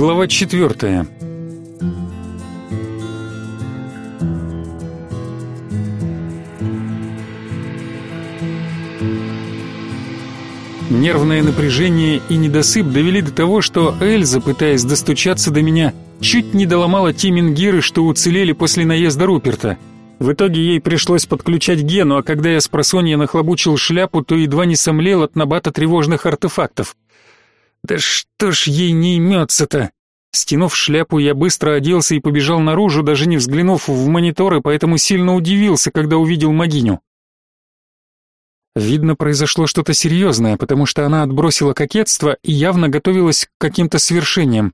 Глава четвертая. Нервное напряжение и недосып довели до того, что Эльза, пытаясь достучаться до меня, чуть не доломала те мингиры, что уцелели после наезда Руперта. В итоге ей пришлось подключать Гену, а когда я с просонья нахлобучил шляпу, то едва не сомлел от набата тревожных артефактов. Да что ж ей не имется-то? Стянув шляпу, я быстро оделся и побежал наружу, даже не взглянув в мониторы, поэтому сильно удивился, когда увидел Магиню. Видно, произошло что-то серьезное, потому что она отбросила кокетство и явно готовилась к каким-то свершениям.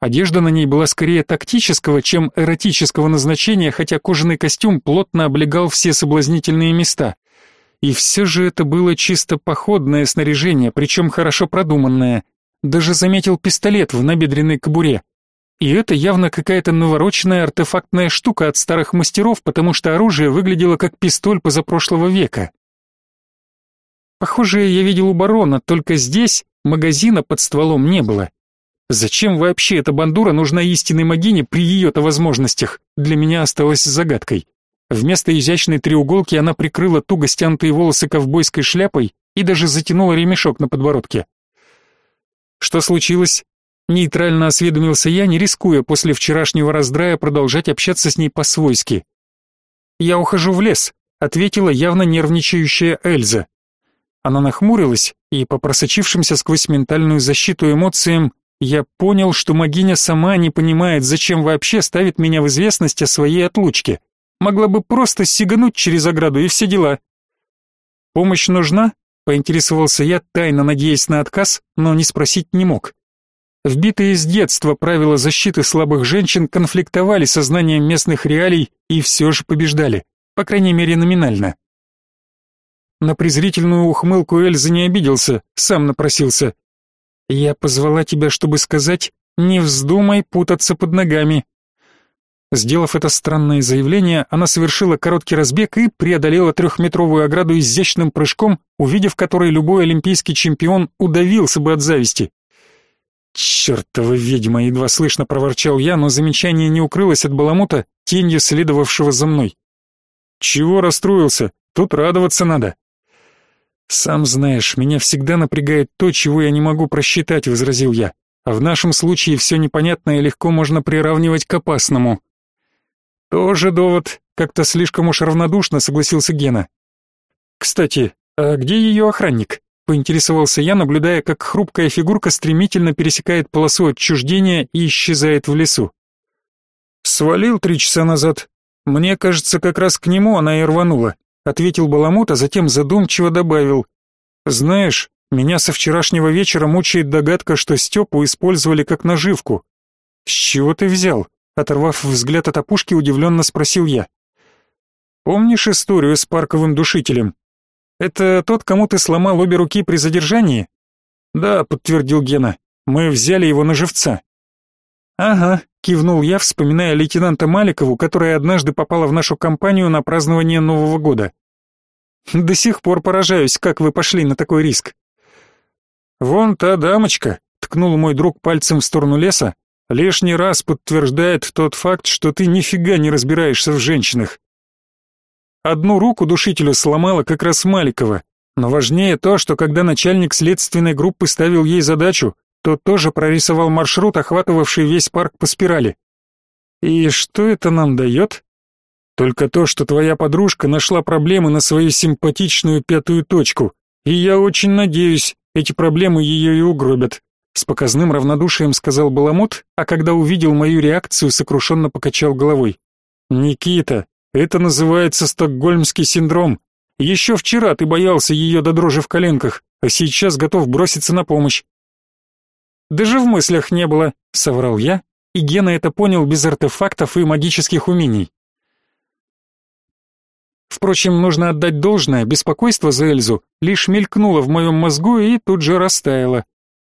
Одежда на ней была скорее тактического, чем эротического назначения, хотя кожаный костюм плотно облегал все соблазнительные места. И все же это было чисто походное снаряжение, причем хорошо продуманное — даже заметил пистолет в набедренной кобуре. И это явно какая-то навороченная артефактная штука от старых мастеров, потому что оружие выглядело как пистоль позапрошлого века. Похоже, я видел у барона, только здесь магазина под стволом не было. Зачем вообще эта бандура нужна истинной магине при ее-то возможностях, для меня осталось загадкой. Вместо изящной треуголки она прикрыла туго стянутые волосы ковбойской шляпой и даже затянула ремешок на подбородке. Что случилось? Нейтрально осведомился я, не рискуя после вчерашнего раздрая продолжать общаться с ней по-свойски. «Я ухожу в лес», — ответила явно нервничающая Эльза. Она нахмурилась, и по просочившимся сквозь ментальную защиту эмоциям я понял, что могиня сама не понимает, зачем вообще ставит меня в известность о своей отлучке. Могла бы просто сигануть через ограду и все дела. «Помощь нужна?» Поинтересовался я, тайно надеясь на отказ, но не спросить не мог. Вбитые с детства правила защиты слабых женщин конфликтовали со знанием местных реалий и все же побеждали, по крайней мере номинально. На презрительную ухмылку Эльзы не обиделся, сам напросился. «Я позвала тебя, чтобы сказать, не вздумай путаться под ногами. Сделав это странное заявление, она совершила короткий разбег и преодолела трехметровую ограду изящным прыжком, увидев который любой олимпийский чемпион удавился бы от зависти. «Чертова ведьма!» — едва слышно проворчал я, но замечание не укрылось от баламута, тенью следовавшего за мной. «Чего расстроился? Тут радоваться надо». «Сам знаешь, меня всегда напрягает то, чего я не могу просчитать», — возразил я. «А в нашем случае все непонятное легко можно приравнивать к опасному». Тоже довод, как-то слишком уж равнодушно согласился Гена. Кстати, а где ее охранник? Поинтересовался я, наблюдая, как хрупкая фигурка стремительно пересекает полосу отчуждения и исчезает в лесу. Свалил три часа назад. Мне кажется, как раз к нему она и рванула, ответил Баламут, а затем задумчиво добавил: Знаешь, меня со вчерашнего вечера мучает догадка, что Степу использовали как наживку. С чего ты взял? Оторвав взгляд от опушки, удивленно спросил я. «Помнишь историю с парковым душителем? Это тот, кому ты сломал обе руки при задержании?» «Да», — подтвердил Гена. «Мы взяли его на живца». «Ага», — кивнул я, вспоминая лейтенанта Маликову, которая однажды попала в нашу компанию на празднование Нового года. «До сих пор поражаюсь, как вы пошли на такой риск». «Вон та дамочка», — ткнул мой друг пальцем в сторону леса, лишний раз подтверждает тот факт, что ты нифига не разбираешься в женщинах. Одну руку душителю сломала как раз Маликова, но важнее то, что когда начальник следственной группы ставил ей задачу, то тоже прорисовал маршрут, охватывавший весь парк по спирали. И что это нам дает? Только то, что твоя подружка нашла проблемы на свою симпатичную пятую точку, и я очень надеюсь, эти проблемы ее и угробят. С показным равнодушием сказал Баламут, а когда увидел мою реакцию, сокрушенно покачал головой. «Никита, это называется стокгольмский синдром. Еще вчера ты боялся ее до дрожи в коленках, а сейчас готов броситься на помощь». «Даже в мыслях не было», — соврал я, и Гена это понял без артефактов и магических умений. Впрочем, нужно отдать должное, беспокойство за Эльзу лишь мелькнуло в моем мозгу и тут же растаяло.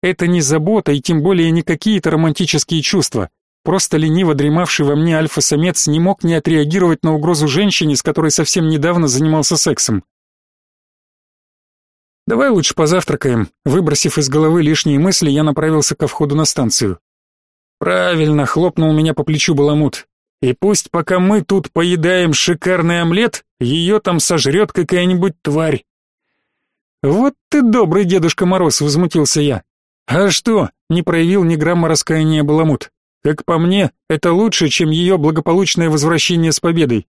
Это не забота и тем более не какие-то романтические чувства. Просто лениво дремавший во мне альфа-самец не мог не отреагировать на угрозу женщине, с которой совсем недавно занимался сексом. «Давай лучше позавтракаем». Выбросив из головы лишние мысли, я направился ко входу на станцию. Правильно, хлопнул меня по плечу Баламут. И пусть пока мы тут поедаем шикарный омлет, ее там сожрет какая-нибудь тварь. Вот ты добрый Дедушка Мороз, возмутился я. А что? Не проявил ни грамма раскаяния Баламут. Как по мне, это лучше, чем ее благополучное возвращение с победой.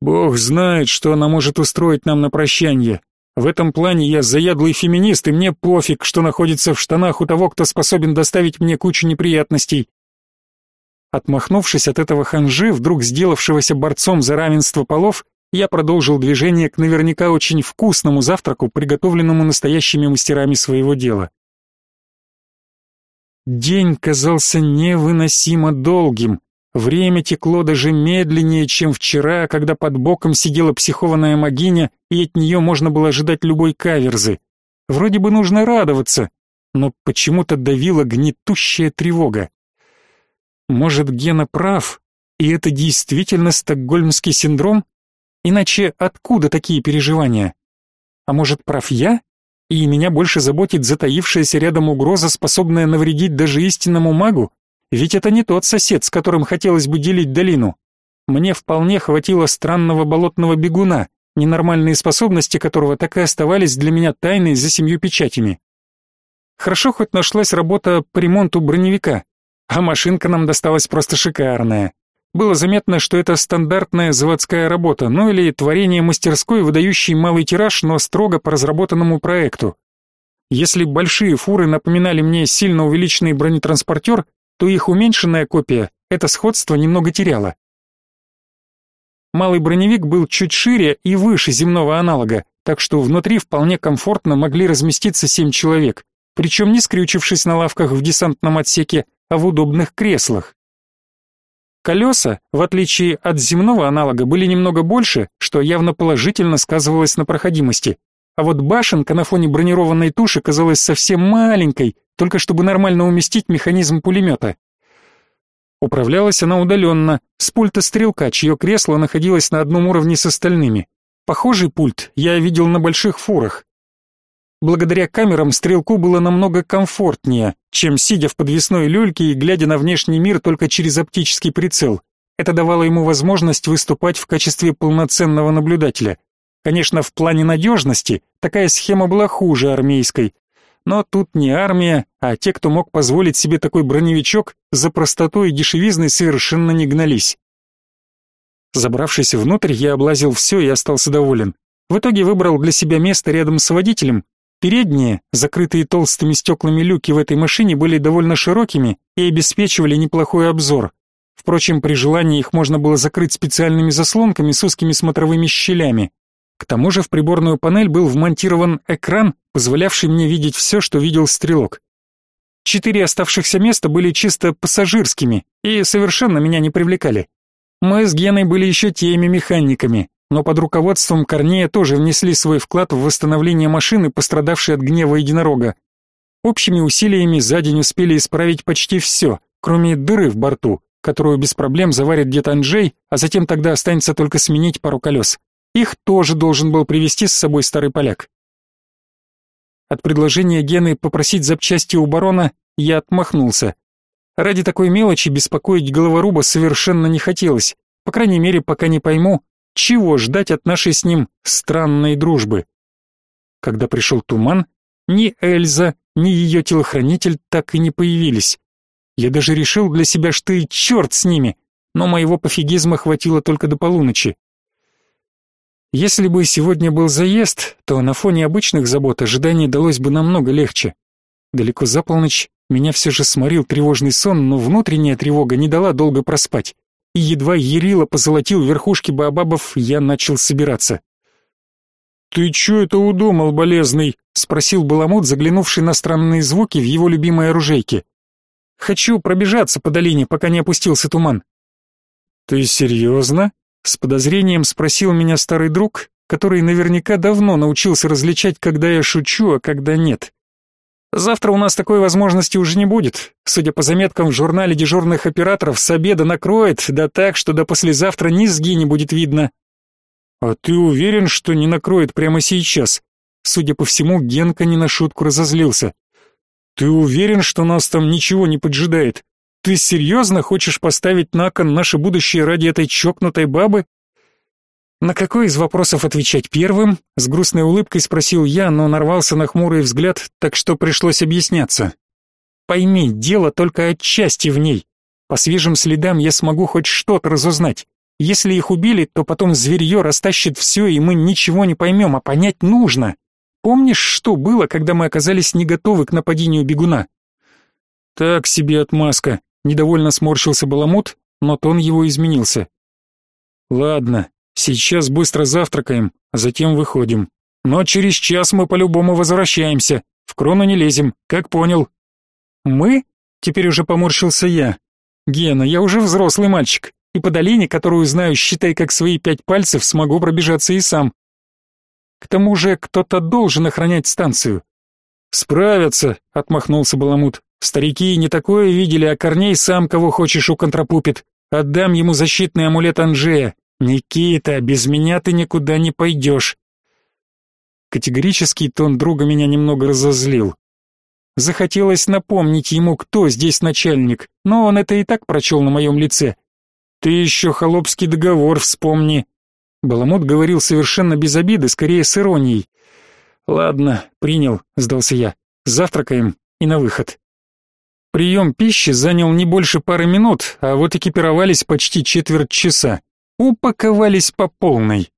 Бог знает, что она может устроить нам на прощание. В этом плане я заядлый феминист, и мне пофиг, что находится в штанах у того, кто способен доставить мне кучу неприятностей. Отмахнувшись от этого ханжи, вдруг сделавшегося борцом за равенство полов, я продолжил движение к наверняка очень вкусному завтраку, приготовленному настоящими мастерами своего дела. День казался невыносимо долгим. Время текло даже медленнее, чем вчера, когда под боком сидела психованная могиня, и от нее можно было ожидать любой каверзы. Вроде бы нужно радоваться, но почему-то давила гнетущая тревога. Может, Гена прав, и это действительно стокгольмский синдром? Иначе откуда такие переживания? А может, прав я? И меня больше заботит затаившаяся рядом угроза, способная навредить даже истинному магу, ведь это не тот сосед, с которым хотелось бы делить долину. Мне вполне хватило странного болотного бегуна, ненормальные способности которого так и оставались для меня тайной за семью печатями. Хорошо хоть нашлась работа по ремонту броневика, а машинка нам досталась просто шикарная. Было заметно, что это стандартная заводская работа, ну или творение мастерской, выдающей малый тираж, но строго по разработанному проекту. Если большие фуры напоминали мне сильно увеличенный бронетранспортер, то их уменьшенная копия это сходство немного теряла. Малый броневик был чуть шире и выше земного аналога, так что внутри вполне комфортно могли разместиться семь человек, причем не скрючившись на лавках в десантном отсеке, а в удобных креслах. Колеса, в отличие от земного аналога, были немного больше, что явно положительно сказывалось на проходимости. А вот башенка на фоне бронированной туши казалась совсем маленькой, только чтобы нормально уместить механизм пулемета. Управлялась она удаленно, с пульта стрелка, чье кресло находилось на одном уровне с остальными. Похожий пульт я видел на больших фурах. Благодаря камерам стрелку было намного комфортнее, чем сидя в подвесной люльке и глядя на внешний мир только через оптический прицел. Это давало ему возможность выступать в качестве полноценного наблюдателя. Конечно, в плане надежности такая схема была хуже армейской, но тут не армия, а те, кто мог позволить себе такой броневичок, за простотой и дешевизной совершенно не гнались. Забравшись внутрь, я облазил все и остался доволен. В итоге выбрал для себя место рядом с водителем Передние, закрытые толстыми стеклами люки в этой машине были довольно широкими и обеспечивали неплохой обзор. Впрочем, при желании их можно было закрыть специальными заслонками с узкими смотровыми щелями. К тому же в приборную панель был вмонтирован экран, позволявший мне видеть все, что видел стрелок. Четыре оставшихся места были чисто пассажирскими и совершенно меня не привлекали. Мы с Геной были еще теми механиками, но под руководством Корнея тоже внесли свой вклад в восстановление машины, пострадавшей от гнева единорога. Общими усилиями за день успели исправить почти все, кроме дыры в борту, которую без проблем заварит дед Анджей, а затем тогда останется только сменить пару колес. Их тоже должен был привезти с собой старый поляк. От предложения Гены попросить запчасти у барона я отмахнулся. Ради такой мелочи беспокоить головоруба совершенно не хотелось, по крайней мере, пока не пойму, чего ждать от нашей с ним странной дружбы? Когда пришел туман, ни Эльза, ни ее телохранитель так и не появились. Я даже решил для себя, что и черт с ними, но моего пофигизма хватило только до полуночи. Если бы сегодня был заезд, то на фоне обычных забот ожидание далось бы намного легче. Далеко за полночь меня все же сморил тревожный сон, но внутренняя тревога не дала долго проспать и едва Ерила позолотил верхушки баобабов, я начал собираться. «Ты чё это удумал, болезный?» — спросил Баламут, заглянувший на странные звуки в его любимой оружейке. «Хочу пробежаться по долине, пока не опустился туман». «Ты серьезно?» — с подозрением спросил меня старый друг, который наверняка давно научился различать, когда я шучу, а когда нет. Завтра у нас такой возможности уже не будет. Судя по заметкам в журнале дежурных операторов, с обеда накроет, да так, что до послезавтра низги не будет видно. А ты уверен, что не накроет прямо сейчас? Судя по всему, Генка не на шутку разозлился. Ты уверен, что нас там ничего не поджидает? Ты серьезно хочешь поставить на кон наше будущее ради этой чокнутой бабы? На какой из вопросов отвечать первым? С грустной улыбкой спросил я, но нарвался на хмурый взгляд, так что пришлось объясняться. Пойми, дело только отчасти в ней. По свежим следам я смогу хоть что-то разузнать. Если их убили, то потом зверье растащит все, и мы ничего не поймем, а понять нужно. Помнишь, что было, когда мы оказались не готовы к нападению бегуна? Так себе отмазка. Недовольно сморщился Баламут, но тон его изменился. Ладно, сейчас быстро завтракаем, затем выходим. Но через час мы по-любому возвращаемся. В крону не лезем, как понял. Мы? Теперь уже поморщился я. Гена, я уже взрослый мальчик и по долине, которую знаю, считай, как свои пять пальцев, смогу пробежаться и сам. К тому же кто-то должен охранять станцию. Справятся, отмахнулся Баламут. Старики не такое видели, а Корней сам кого хочешь уконтрапупит. Отдам ему защитный амулет Анжея. Никита, без меня ты никуда не пойдешь. Категорический тон друга меня немного разозлил. Захотелось напомнить ему, кто здесь начальник, но он это и так прочел на моем лице, ты еще холопский договор вспомни. Баламут говорил совершенно без обиды, скорее с иронией. Ладно, принял, сдался я. Завтракаем и на выход. Прием пищи занял не больше пары минут, а вот экипировались почти четверть часа. Упаковались по полной.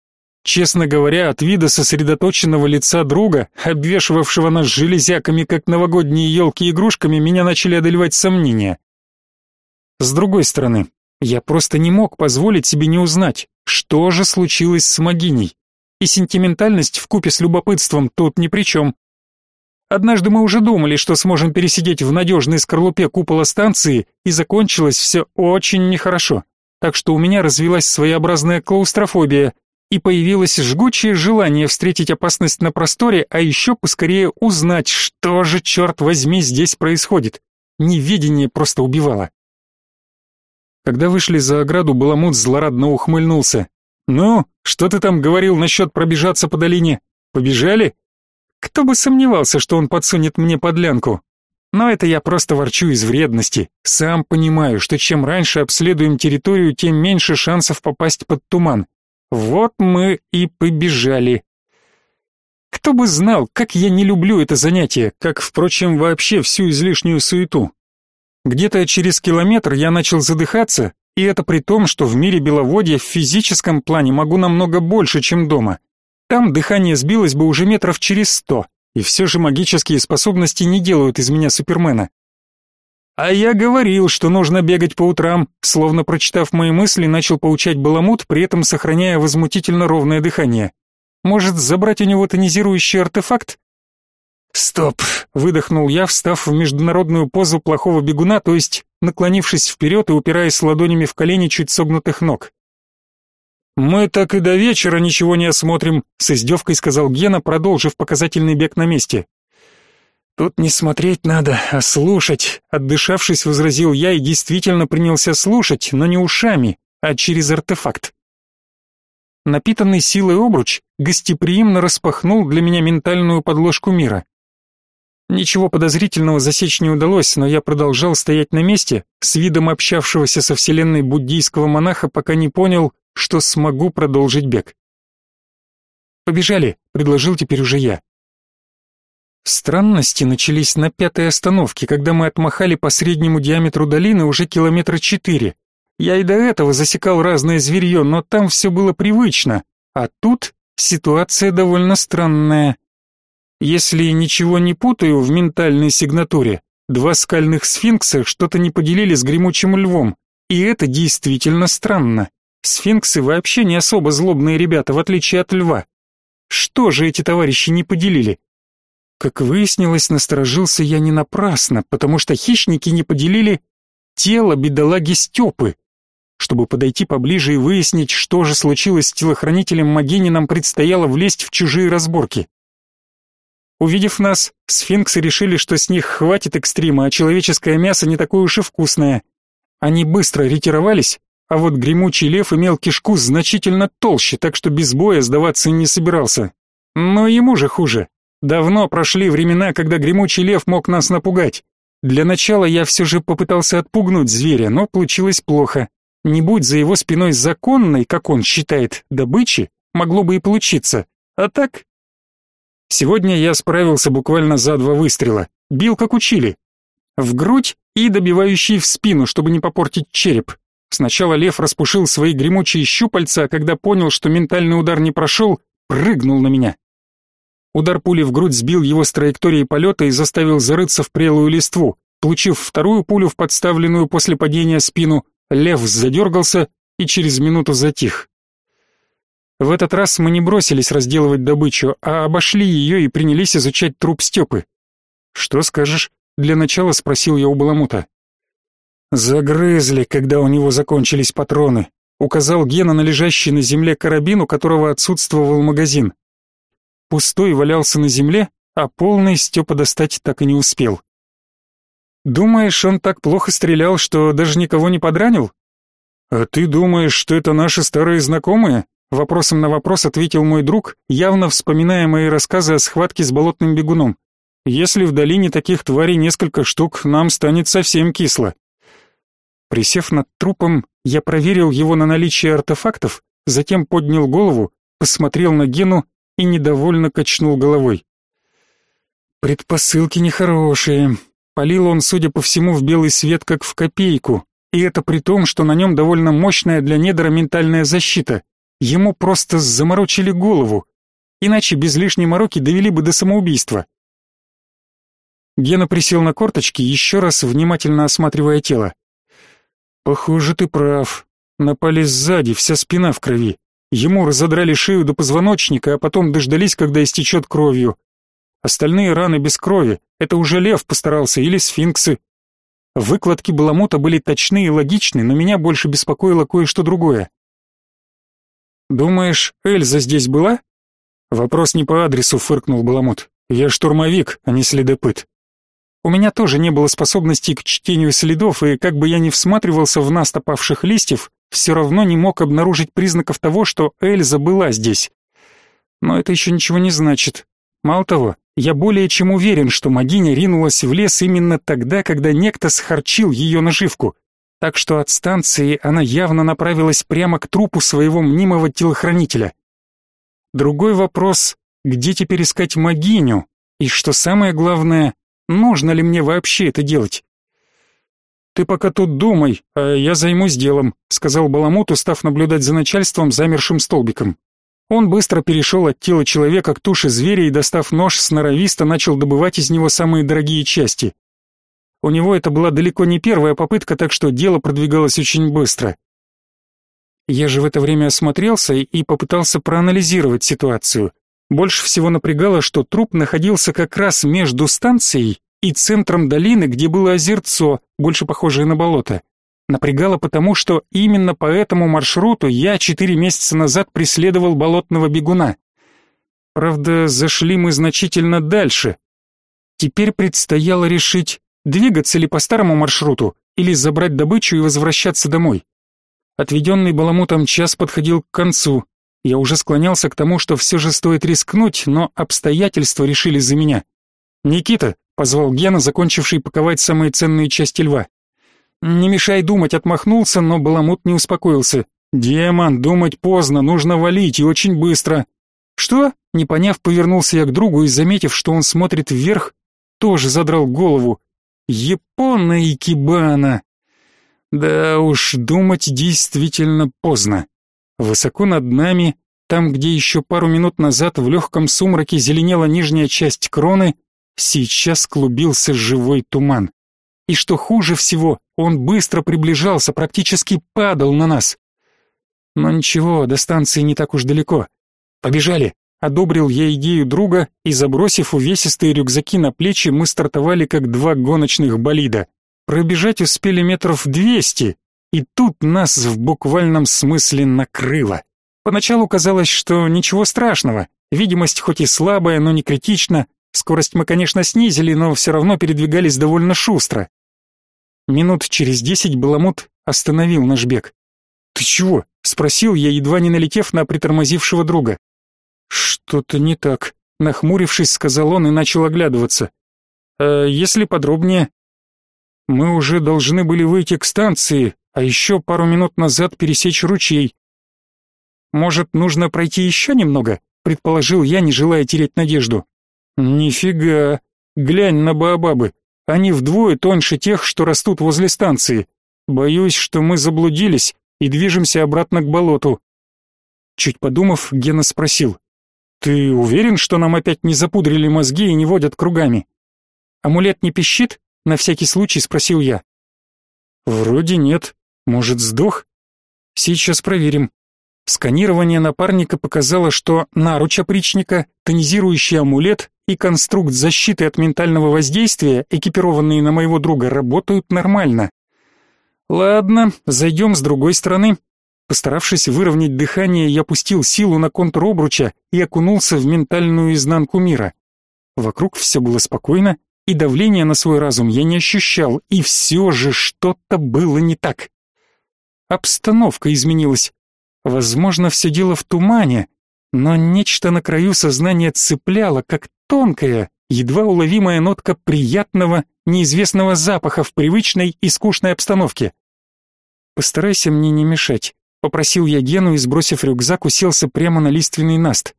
Честно говоря, от вида сосредоточенного лица друга, обвешивавшего нас железяками, как новогодние елки игрушками, меня начали одолевать сомнения. С другой стороны, я просто не мог позволить себе не узнать, что же случилось с Магиней. И сентиментальность вкупе с любопытством тут ни при чем. Однажды мы уже думали, что сможем пересидеть в надежной скорлупе купола станции, и закончилось все очень нехорошо. Так что у меня развилась своеобразная клаустрофобия, и появилось жгучее желание встретить опасность на просторе, а еще поскорее узнать, что же, черт возьми, здесь происходит. Невидение просто убивало. Когда вышли за ограду, Баламут злорадно ухмыльнулся. «Ну, что ты там говорил насчет пробежаться по долине? Побежали?» Кто бы сомневался, что он подсунет мне подлянку. Но это я просто ворчу из вредности. Сам понимаю, что чем раньше обследуем территорию, тем меньше шансов попасть под туман. Вот мы и побежали. Кто бы знал, как я не люблю это занятие, как, впрочем, вообще всю излишнюю суету. Где-то через километр я начал задыхаться, и это при том, что в мире беловодья в физическом плане могу намного больше, чем дома. Там дыхание сбилось бы уже метров через сто, и все же магические способности не делают из меня супермена. А я говорил, что нужно бегать по утрам, словно прочитав мои мысли, начал поучать Баламут, при этом сохраняя возмутительно ровное дыхание. Может, забрать у него тонизирующий артефакт? «Стоп!» — выдохнул я, встав в международную позу плохого бегуна, то есть наклонившись вперед и упираясь ладонями в колени чуть согнутых ног. «Мы так и до вечера ничего не осмотрим», — с издевкой сказал Гена, продолжив показательный бег на месте. «Тут не смотреть надо, а слушать», — отдышавшись, возразил я и действительно принялся слушать, но не ушами, а через артефакт. Напитанный силой обруч гостеприимно распахнул для меня ментальную подложку мира. Ничего подозрительного засечь не удалось, но я продолжал стоять на месте, с видом общавшегося со вселенной буддийского монаха, пока не понял, что смогу продолжить бег. «Побежали», — предложил теперь уже я. Странности начались на пятой остановке, когда мы отмахали по среднему диаметру долины уже километра четыре. Я и до этого засекал разное зверье, но там все было привычно, а тут ситуация довольно странная. Если ничего не путаю в ментальной сигнатуре, два скальных сфинкса что-то не поделили с гремучим львом, и это действительно странно. Сфинксы вообще не особо злобные ребята, в отличие от льва. Что же эти товарищи не поделили? Как выяснилось, насторожился я не напрасно, потому что хищники не поделили тело бедолаги Степы. Чтобы подойти поближе и выяснить, что же случилось с телохранителем Магини, нам предстояло влезть в чужие разборки. Увидев нас, сфинксы решили, что с них хватит экстрима, а человеческое мясо не такое уж и вкусное. Они быстро ретировались, а вот гремучий лев имел кишку значительно толще, так что без боя сдаваться не собирался. Но ему же хуже. Давно прошли времена, когда гремучий лев мог нас напугать. Для начала я все же попытался отпугнуть зверя, но получилось плохо. Не будь за его спиной законной, как он считает, добычи, могло бы и получиться. А так... Сегодня я справился буквально за два выстрела. Бил, как учили. В грудь и добивающий в спину, чтобы не попортить череп. Сначала лев распушил свои гремучие щупальца, а когда понял, что ментальный удар не прошел, прыгнул на меня. Удар пули в грудь сбил его с траектории полета и заставил зарыться в прелую листву. Получив вторую пулю в подставленную после падения спину, лев задергался и через минуту затих. В этот раз мы не бросились разделывать добычу, а обошли ее и принялись изучать труп Степы. «Что скажешь?» — для начала спросил я у Баламута. «Загрызли, когда у него закончились патроны», — указал Гена на лежащий на земле карабин, у которого отсутствовал магазин. Пустой валялся на земле, а полный Степа достать так и не успел. «Думаешь, он так плохо стрелял, что даже никого не подранил?» «А ты думаешь, что это наши старые знакомые?» Вопросом на вопрос ответил мой друг, явно вспоминая мои рассказы о схватке с болотным бегуном. «Если в долине таких тварей несколько штук, нам станет совсем кисло». Присев над трупом, я проверил его на наличие артефактов, затем поднял голову, посмотрел на Гену и недовольно качнул головой. Предпосылки нехорошие. Полил он, судя по всему, в белый свет, как в копейку, и это при том, что на нем довольно мощная для недра ментальная защита. Ему просто заморочили голову, иначе без лишней мороки довели бы до самоубийства. Гена присел на корточки, еще раз внимательно осматривая тело. «Похоже, ты прав. Напали сзади, вся спина в крови. Ему разодрали шею до позвоночника, а потом дождались, когда истечет кровью. Остальные раны без крови. Это уже лев постарался или сфинксы. Выкладки Баламута были точны и логичны, но меня больше беспокоило кое-что другое. «Думаешь, Эльза здесь была?» «Вопрос не по адресу», — фыркнул Баламут. «Я штурмовик, а не следопыт». У меня тоже не было способностей к чтению следов, и как бы я ни всматривался в настопавших листьев, все равно не мог обнаружить признаков того, что Эльза была здесь. Но это еще ничего не значит. Мало того, я более чем уверен, что Магиня ринулась в лес именно тогда, когда некто схарчил ее наживку. Так что от станции она явно направилась прямо к трупу своего мнимого телохранителя. Другой вопрос, где теперь искать Магиню? И что самое главное, нужно ли мне вообще это делать? «Ты пока тут думай, а я займусь делом», — сказал Баламут, устав наблюдать за начальством, замершим столбиком. Он быстро перешел от тела человека к туше зверя и, достав нож, сноровисто начал добывать из него самые дорогие части. У него это была далеко не первая попытка, так что дело продвигалось очень быстро. Я же в это время осмотрелся и попытался проанализировать ситуацию. Больше всего напрягало, что труп находился как раз между станцией и центром долины, где было озерцо, больше похожее на болото. Напрягало потому, что именно по этому маршруту я четыре месяца назад преследовал болотного бегуна. Правда, зашли мы значительно дальше. Теперь предстояло решить, двигаться ли по старому маршруту или забрать добычу и возвращаться домой. Отведенный баламутом час подходил к концу. Я уже склонялся к тому, что все же стоит рискнуть, но обстоятельства решили за меня. «Никита, позвал Гена, закончивший паковать самые ценные части льва. Не мешай думать, отмахнулся, но Баламут не успокоился. Демон, думать поздно, нужно валить и очень быстро. Что? Не поняв, повернулся я к другу и заметив, что он смотрит вверх, тоже задрал голову. Япона и кибана. Да уж, думать действительно поздно. Высоко над нами, там, где еще пару минут назад в легком сумраке зеленела нижняя часть кроны, Сейчас клубился живой туман. И что хуже всего, он быстро приближался, практически падал на нас. Но ничего, до станции не так уж далеко. Побежали. Одобрил я идею друга, и забросив увесистые рюкзаки на плечи, мы стартовали как два гоночных болида. Пробежать успели метров двести, и тут нас в буквальном смысле накрыло. Поначалу казалось, что ничего страшного, видимость хоть и слабая, но не критична, Скорость мы, конечно, снизили, но все равно передвигались довольно шустро. Минут через десять Баламут остановил наш бег. «Ты чего?» — спросил я, едва не налетев на притормозившего друга. «Что-то не так», — нахмурившись, сказал он и начал оглядываться. «А если подробнее?» Мы уже должны были выйти к станции, а еще пару минут назад пересечь ручей. Может, нужно пройти еще немного? предположил я, не желая терять надежду. Нифига. Глянь на баобабы. Они вдвое тоньше тех, что растут возле станции. Боюсь, что мы заблудились и движемся обратно к болоту. Чуть подумав, Гена спросил: "Ты уверен, что нам опять не запудрили мозги и не водят кругами?" "Амулет не пищит?" на всякий случай спросил я. "Вроде нет. Может, сдох? Сейчас проверим." Сканирование напарника показало, что наруч опричника, тонизирующий амулет и конструкт защиты от ментального воздействия, экипированные на моего друга, работают нормально. Ладно, зайдем с другой стороны. Постаравшись выровнять дыхание, я пустил силу на контур обруча и окунулся в ментальную изнанку мира. Вокруг все было спокойно, и давления на свой разум я не ощущал, и все же что-то было не так. Обстановка изменилась. Возможно, все дело в тумане, но нечто на краю сознания цепляло, как тонкая, едва уловимая нотка приятного, неизвестного запаха в привычной и скучной обстановке. «Постарайся мне не мешать», — попросил я Гену и, сбросив рюкзак, уселся прямо на лиственный наст.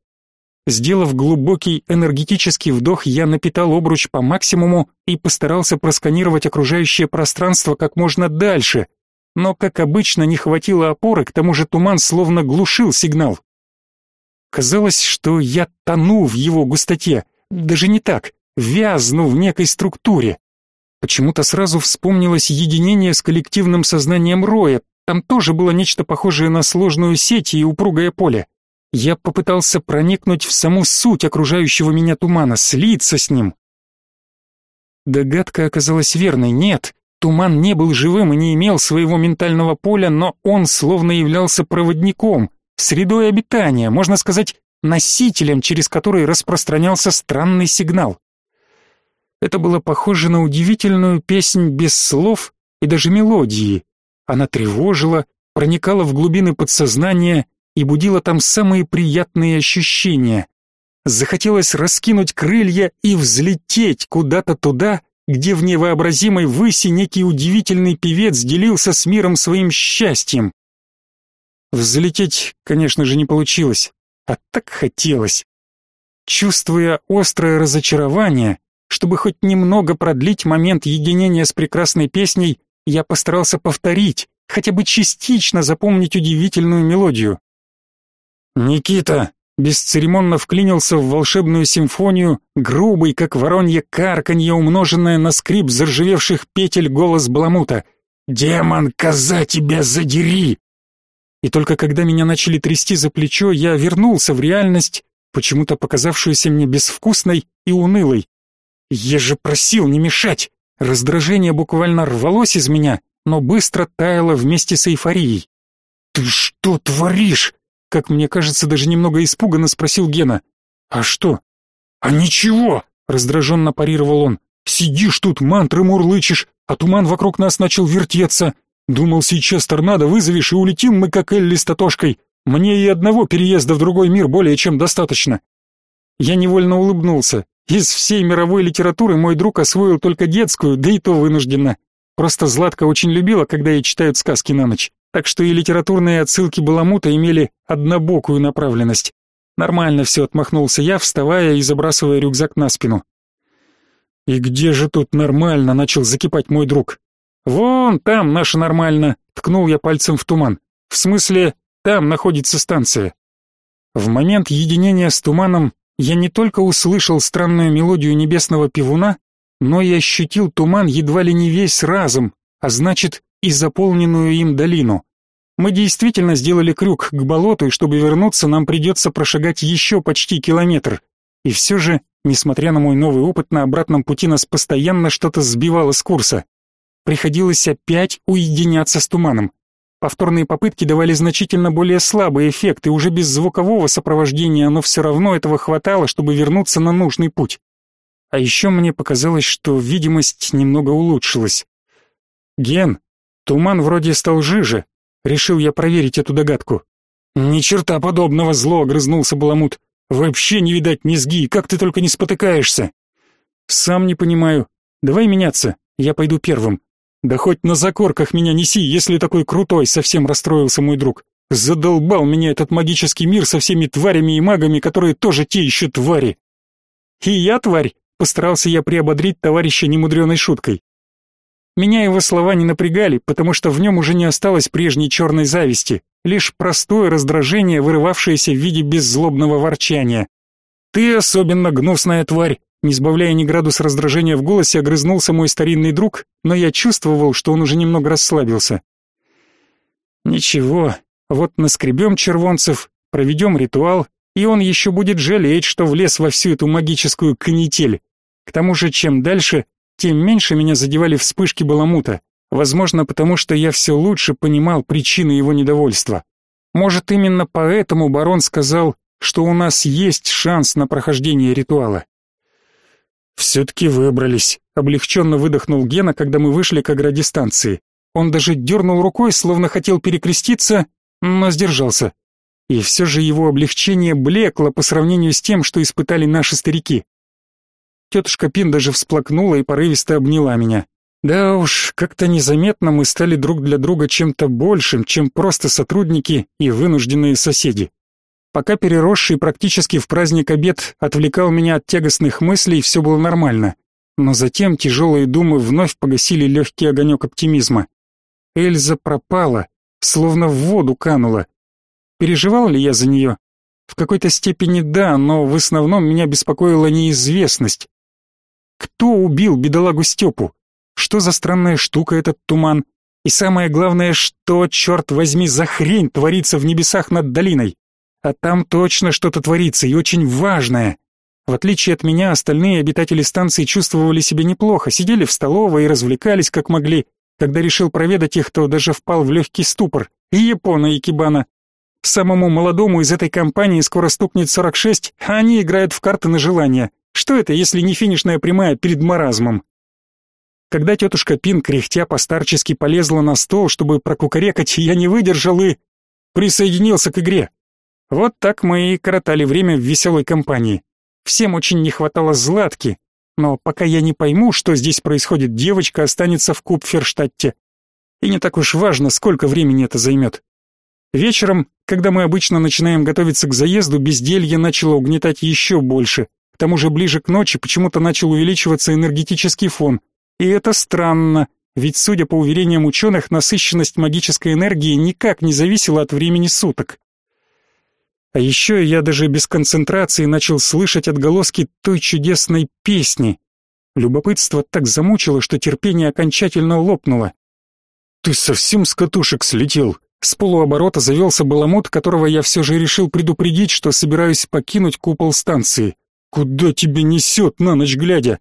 Сделав глубокий энергетический вдох, я напитал обруч по максимуму и постарался просканировать окружающее пространство как можно дальше — но, как обычно, не хватило опоры, к тому же туман словно глушил сигнал. Казалось, что я тону в его густоте, даже не так, вязну в некой структуре. Почему-то сразу вспомнилось единение с коллективным сознанием Роя, там тоже было нечто похожее на сложную сеть и упругое поле. Я попытался проникнуть в саму суть окружающего меня тумана, слиться с ним. Догадка оказалась верной, нет, Туман не был живым и не имел своего ментального поля, но он словно являлся проводником, средой обитания, можно сказать, носителем, через который распространялся странный сигнал. Это было похоже на удивительную песнь без слов и даже мелодии. Она тревожила, проникала в глубины подсознания и будила там самые приятные ощущения. Захотелось раскинуть крылья и взлететь куда-то туда, где в невообразимой выси некий удивительный певец делился с миром своим счастьем. Взлететь, конечно же, не получилось, а так хотелось. Чувствуя острое разочарование, чтобы хоть немного продлить момент единения с прекрасной песней, я постарался повторить, хотя бы частично запомнить удивительную мелодию. «Никита, бесцеремонно вклинился в волшебную симфонию, грубый, как воронье карканье, умноженное на скрип заржавевших петель голос Баламута. «Демон, коза, тебя задери!» И только когда меня начали трясти за плечо, я вернулся в реальность, почему-то показавшуюся мне безвкусной и унылой. Я же просил не мешать! Раздражение буквально рвалось из меня, но быстро таяло вместе с эйфорией. «Ты что творишь?» Как мне кажется, даже немного испуганно спросил Гена. «А что?» «А ничего!» — раздраженно парировал он. «Сидишь тут, мантры мурлычешь, а туман вокруг нас начал вертеться. Думал, сейчас торнадо вызовешь и улетим мы, как Элли с Татошкой. Мне и одного переезда в другой мир более чем достаточно». Я невольно улыбнулся. Из всей мировой литературы мой друг освоил только детскую, да и то вынужденно. Просто Златка очень любила, когда ей читают сказки на ночь так что и литературные отсылки Баламута имели однобокую направленность. Нормально все отмахнулся я, вставая и забрасывая рюкзак на спину. «И где же тут нормально?» — начал закипать мой друг. «Вон там наше нормально», — ткнул я пальцем в туман. «В смысле, там находится станция». В момент единения с туманом я не только услышал странную мелодию небесного пивуна, но и ощутил туман едва ли не весь разом, а значит, и заполненную им долину. Мы действительно сделали крюк к болоту, и чтобы вернуться, нам придется прошагать еще почти километр. И все же, несмотря на мой новый опыт, на обратном пути нас постоянно что-то сбивало с курса. Приходилось опять уединяться с туманом. Повторные попытки давали значительно более слабый эффект, и уже без звукового сопровождения, но все равно этого хватало, чтобы вернуться на нужный путь. А еще мне показалось, что видимость немного улучшилась. «Ген, Туман вроде стал жиже. Решил я проверить эту догадку. Ни черта подобного, зло огрызнулся Баламут. Вообще не видать низги, как ты только не спотыкаешься. Сам не понимаю. Давай меняться. Я пойду первым. Да хоть на закорках меня неси, если такой крутой, совсем расстроился мой друг. Задолбал меня этот магический мир со всеми тварями и магами, которые тоже те еще твари. И я тварь, постарался я приободрить товарища немудреной шуткой. Меня его слова не напрягали, потому что в нем уже не осталось прежней черной зависти, лишь простое раздражение, вырывавшееся в виде беззлобного ворчания. «Ты особенно гнусная тварь!» Не сбавляя ни градус раздражения в голосе, огрызнулся мой старинный друг, но я чувствовал, что он уже немного расслабился. «Ничего, вот наскребем червонцев, проведем ритуал, и он еще будет жалеть, что влез во всю эту магическую канитель. К тому же, чем дальше, тем меньше меня задевали вспышки баламута, возможно, потому что я все лучше понимал причины его недовольства. Может, именно поэтому барон сказал, что у нас есть шанс на прохождение ритуала. «Все-таки выбрались», — облегченно выдохнул Гена, когда мы вышли к агродистанции. Он даже дернул рукой, словно хотел перекреститься, но сдержался. И все же его облегчение блекло по сравнению с тем, что испытали наши старики. Тетушка Пин даже всплакнула и порывисто обняла меня. Да уж, как-то незаметно мы стали друг для друга чем-то большим, чем просто сотрудники и вынужденные соседи. Пока переросший практически в праздник обед отвлекал меня от тягостных мыслей, все было нормально. Но затем тяжелые думы вновь погасили легкий огонек оптимизма. Эльза пропала, словно в воду канула. Переживал ли я за нее? В какой-то степени да, но в основном меня беспокоила неизвестность. Кто убил бедолагу Степу? Что за странная штука этот туман? И самое главное, что, черт возьми, за хрень творится в небесах над долиной? А там точно что-то творится, и очень важное. В отличие от меня, остальные обитатели станции чувствовали себя неплохо, сидели в столовой и развлекались как могли. Когда решил проведать их, то даже впал в легкий ступор. И Япона, и Кибана. Самому молодому из этой компании скоро стукнет 46, а они играют в карты на желание. Что это, если не финишная прямая перед маразмом? Когда тетушка Пин, кряхтя постарчески полезла на стол, чтобы прокукарекать, я не выдержал и присоединился к игре. Вот так мы и коротали время в веселой компании. Всем очень не хватало Златки, но пока я не пойму, что здесь происходит, девочка останется в Купферштадте. И не так уж важно, сколько времени это займет. Вечером, когда мы обычно начинаем готовиться к заезду, безделье начало угнетать еще больше, тому же ближе к ночи почему-то начал увеличиваться энергетический фон. И это странно, ведь, судя по уверениям ученых, насыщенность магической энергии никак не зависела от времени суток. А еще я даже без концентрации начал слышать отголоски той чудесной песни. Любопытство так замучило, что терпение окончательно лопнуло. «Ты совсем с катушек слетел!» С полуоборота завелся баламут, которого я все же решил предупредить, что собираюсь покинуть купол станции. Куда тебя несет на ночь глядя?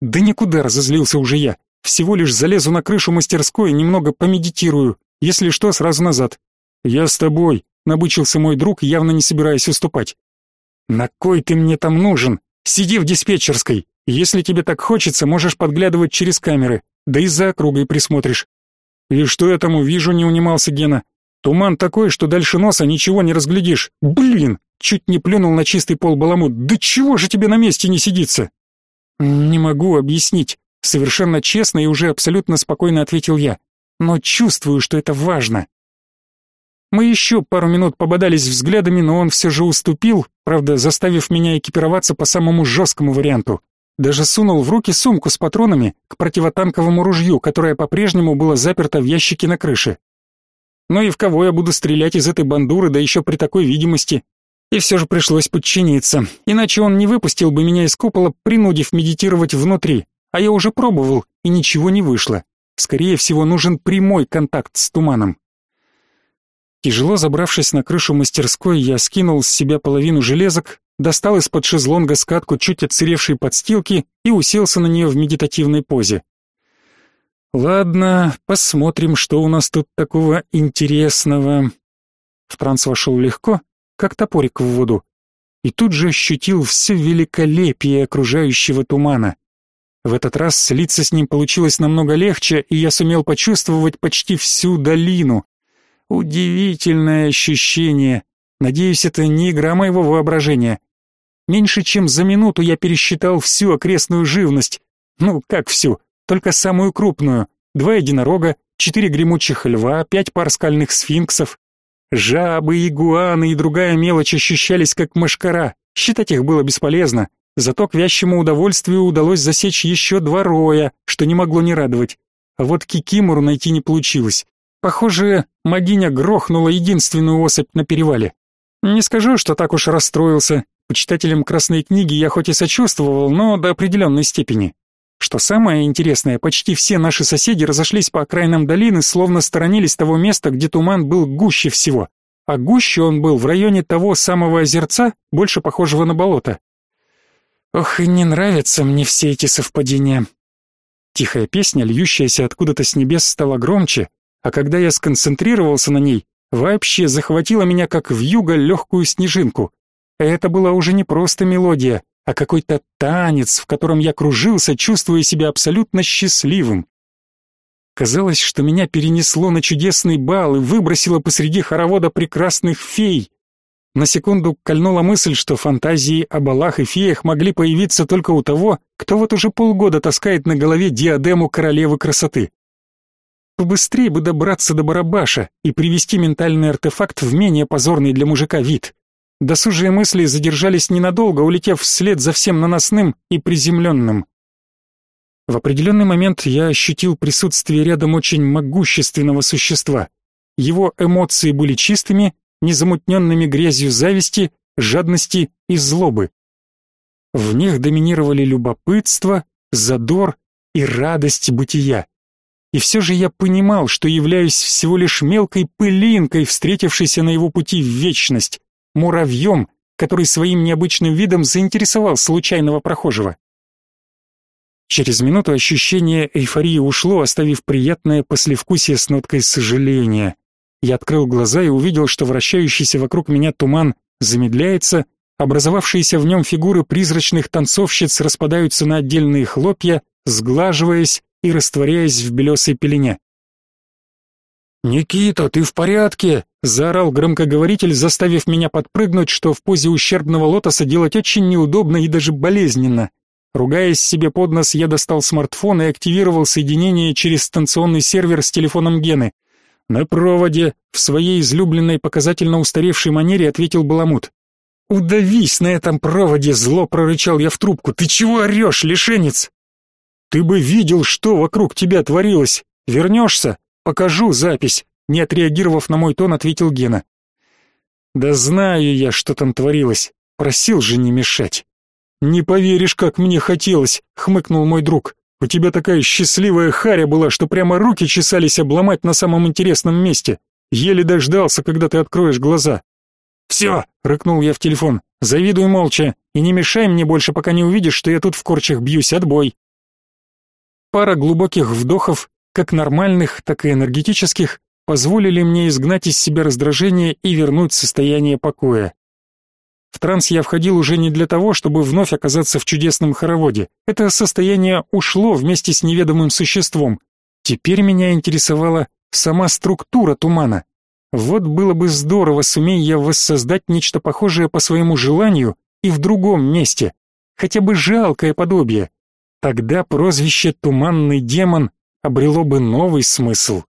Да никуда, разозлился уже я. Всего лишь залезу на крышу мастерской и немного помедитирую. Если что, сразу назад. Я с тобой, набычился мой друг, явно не собираясь уступать. На кой ты мне там нужен? Сиди в диспетчерской. Если тебе так хочется, можешь подглядывать через камеры, да и за округой присмотришь. И что я там увижу, не унимался Гена. Туман такой, что дальше носа ничего не разглядишь. Блин, Чуть не плюнул на чистый пол баламут. «Да чего же тебе на месте не сидится?» «Не могу объяснить», — совершенно честно и уже абсолютно спокойно ответил я. «Но чувствую, что это важно». Мы еще пару минут пободались взглядами, но он все же уступил, правда, заставив меня экипироваться по самому жесткому варианту. Даже сунул в руки сумку с патронами к противотанковому ружью, которое по-прежнему было заперто в ящике на крыше. Ну и в кого я буду стрелять из этой бандуры, да еще при такой видимости? И все же пришлось подчиниться, иначе он не выпустил бы меня из купола, принудив медитировать внутри. А я уже пробовал, и ничего не вышло. Скорее всего, нужен прямой контакт с туманом. Тяжело забравшись на крышу мастерской, я скинул с себя половину железок, достал из-под шезлонга скатку чуть отсыревшей подстилки и уселся на нее в медитативной позе. Ладно, посмотрим, что у нас тут такого интересного. В транс вошел легко, как топорик в воду, и тут же ощутил все великолепие окружающего тумана. В этот раз слиться с ним получилось намного легче, и я сумел почувствовать почти всю долину. Удивительное ощущение. Надеюсь, это не игра моего воображения. Меньше чем за минуту я пересчитал всю окрестную живность. Ну, как всю, только самую крупную. два единорога, четыре гремучих льва, пять пар скальных сфинксов. Жабы, игуаны и другая мелочь ощущались как мошкара. Считать их было бесполезно. Зато к вящему удовольствию удалось засечь еще два роя, что не могло не радовать. А вот кикимору найти не получилось. Похоже, могиня грохнула единственную особь на перевале. Не скажу, что так уж расстроился. Почитателям Красной книги я хоть и сочувствовал, но до определенной степени. Что самое интересное, почти все наши соседи разошлись по окраинам долины, словно сторонились того места, где туман был гуще всего. А гуще он был в районе того самого озерца, больше похожего на болото. Ох, и не нравятся мне все эти совпадения. Тихая песня, льющаяся откуда-то с небес, стала громче, а когда я сконцентрировался на ней, вообще захватила меня как вьюга легкую снежинку. Это была уже не просто мелодия, а какой-то танец, в котором я кружился, чувствуя себя абсолютно счастливым. Казалось, что меня перенесло на чудесный бал и выбросило посреди хоровода прекрасных фей. На секунду кольнула мысль, что фантазии о балах и феях могли появиться только у того, кто вот уже полгода таскает на голове диадему королевы красоты. Побыстрее бы добраться до барабаша и привести ментальный артефакт в менее позорный для мужика вид. Досужие мысли задержались ненадолго, улетев вслед за всем наносным и приземленным. В определенный момент я ощутил присутствие рядом очень могущественного существа. Его эмоции были чистыми, незамутненными грязью зависти, жадности и злобы. В них доминировали любопытство, задор и радость бытия. И все же я понимал, что являюсь всего лишь мелкой пылинкой, встретившейся на его пути в вечность, муравьем, который своим необычным видом заинтересовал случайного прохожего. Через минуту ощущение эйфории ушло, оставив приятное послевкусие с ноткой сожаления. Я открыл глаза и увидел, что вращающийся вокруг меня туман замедляется, образовавшиеся в нем фигуры призрачных танцовщиц распадаются на отдельные хлопья, сглаживаясь и растворяясь в белесой пелене. «Никита, ты в порядке?» — заорал громкоговоритель, заставив меня подпрыгнуть, что в позе ущербного лотоса делать очень неудобно и даже болезненно. Ругаясь себе под нос, я достал смартфон и активировал соединение через станционный сервер с телефоном Гены. На проводе, в своей излюбленной показательно устаревшей манере ответил Баламут. «Удавись на этом проводе!» — зло прорычал я в трубку. «Ты чего орешь, лишенец?» Ты бы видел, что вокруг тебя творилось. Вернешься? Покажу запись. Не отреагировав на мой тон, ответил Гена. Да знаю я, что там творилось. Просил же не мешать. Не поверишь, как мне хотелось, хмыкнул мой друг. У тебя такая счастливая харя была, что прямо руки чесались обломать на самом интересном месте. Еле дождался, когда ты откроешь глаза. «Все!» — рыкнул я в телефон. «Завидуй молча и не мешай мне больше, пока не увидишь, что я тут в корчах бьюсь. Отбой!» Пара глубоких вдохов, как нормальных, так и энергетических, позволили мне изгнать из себя раздражение и вернуть состояние покоя. В транс я входил уже не для того, чтобы вновь оказаться в чудесном хороводе. Это состояние ушло вместе с неведомым существом. Теперь меня интересовала сама структура тумана. Вот было бы здорово, сумей я воссоздать нечто похожее по своему желанию и в другом месте. Хотя бы жалкое подобие. Тогда прозвище «Туманный демон» обрело бы новый смысл.